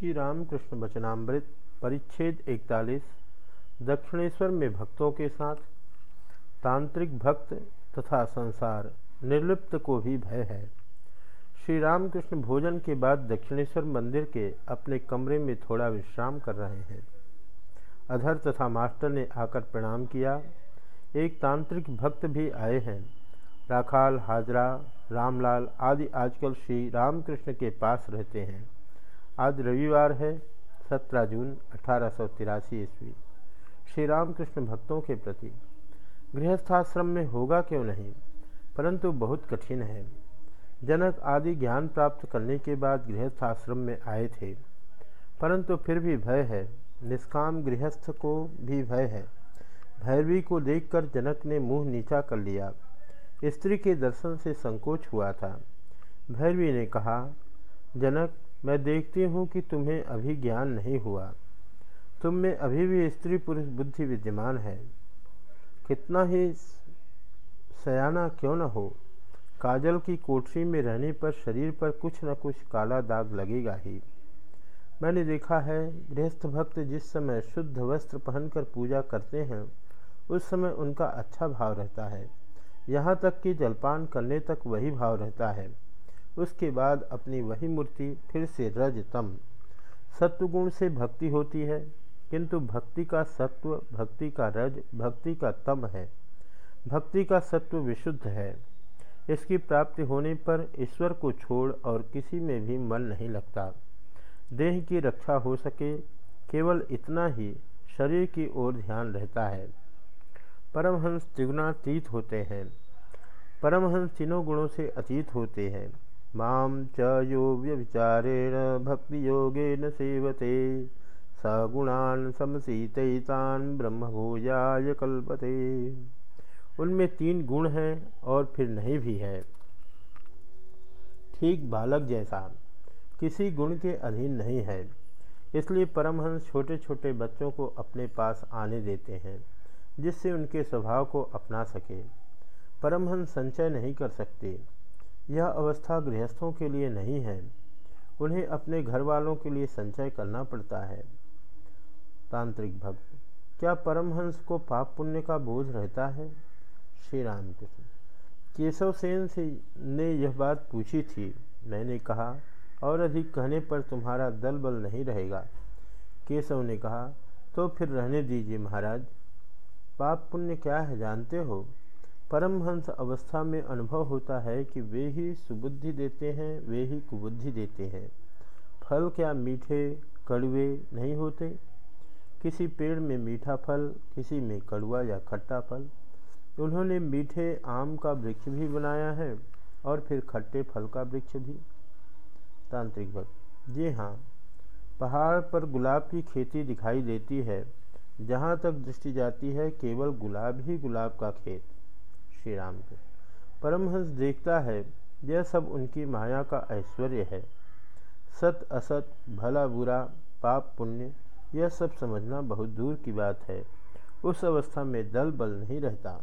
श्री रामकृष्ण वचनामृत, परिच्छेद 41 दक्षिणेश्वर में भक्तों के साथ, तांत्रिक भक्त तथा संसार निर्लिप्त को भी भय है। श्री रामकृष्ण भोजन के बाद दक्षिणेश्वर मंदिर के अपने कमरे में थोड़ा विश्राम कर रहे हैं। अधर तथा मास्टर ने आकर प्रणाम किया। एक तांत्रिक भक्त भी आए हैं। राखाल, हाजरा, रामलाल आदि आजकल श्री रामकृष्ण के पास रहते हैं। आज रविवार है, सत्रह जून अठारह सौ तिरासी ईस्वी। श्री रामकृष्ण भक्तों के प्रति गृहस्थाश्रम में होगा क्यों नहीं? परंतु बहुत कठिन है। जनक आदि ज्ञान प्राप्त करने के बाद गृहस्थाश्रम में आए थे। परंतु फिर भी भय है। निष्काम गृहस्थ को भी भय है। भैरवी को देखकर जनक ने मुँह नीचा कर लिया। स्त्री के दर्शन से संकोच हुआ था। भैरवी ने कहा, जनक मैं देखती हूँ कि तुम्हें अभी ज्ञान नहीं हुआ। तुम में अभी भी स्त्री पुरुष बुद्धि विद्यमान है। कितना ही सयाना क्यों न हो, काजल की कोठरी में रहने पर शरीर पर कुछ न कुछ काला दाग लगेगा ही। मैंने देखा है, गृहस्थ भक्त जिस समय शुद्ध वस्त्र पहनकर पूजा करते हैं, उस समय उनका अच्छा भाव रहता है। यहाँ तक कि जलपान करने तक वही भाव रहता है। उसके बाद अपनी वही मूर्ति फिर से रज तम सत्वगुण से भक्ति होती है, किंतु भक्ति का सत्व, भक्ति का रज, भक्ति का तम है। भक्ति का सत्व विशुद्ध है। इसकी प्राप्ति होने पर ईश्वर को छोड़ और किसी में भी मन नहीं लगता। देह की रक्षा हो सके, केवल इतना ही शरीर की ओर ध्यान रहता है। परमहंस त्रिगुणातीत होते हैं। परमहंस तीनों गुणों से अतीत होते हैं। माम च यो व्यविचारेण भक्ति योगेन सेवते सगुणान समशीतैतान ब्रह्मभोजाय कल्पते। उनमें तीन गुण हैं और फिर नहीं भी है। ठीक बालक जैसा, किसी गुण के अधीन नहीं है, इसलिए परमहंस छोटे छोटे बच्चों को अपने पास आने देते हैं, जिससे उनके स्वभाव को अपना सके। परमहंस संचय नहीं कर सकते। यह अवस्था गृहस्थों के लिए नहीं है। उन्हें अपने घर वालों के लिए संचय करना पड़ता है। तांत्रिक भक्त, क्या परमहंस को पाप पुण्य का बोझ रहता है? श्री राम कृष्ण केशव सेन से ने यह बात पूछी थी। मैंने कहा, और अधिक कहने पर तुम्हारा दल बल नहीं रहेगा। केशव ने कहा तो फिर रहने दीजिए महाराज। पाप पुण्य क्या है, जानते हो? परमहंस अवस्था में अनुभव होता है कि वे ही सुबुद्धि देते हैं, वे ही कुबुद्धि देते हैं। फल क्या मीठे, कड़वे नहीं होते? किसी पेड़ में मीठा फल, किसी में कड़वा या खट्टा फल। उन्होंने मीठे आम का वृक्ष भी बनाया है और फिर खट्टे फल का वृक्ष भी। तांत्रिक भक्त, जी हाँ पहाड़ पर गुलाब की खेती दिखाई देती है। जहाँ तक दृष्टि जाती है, केवल गुलाब ही गुलाब का खेत। श्री राम के। परमहंस देखता है, यह सब उनकी माया का ऐश्वर्य है। सत, असत, भला, बुरा, पाप, पुण्य, यह सब समझना बहुत दूर की बात है। उस अवस्था में दल बल नहीं रहता।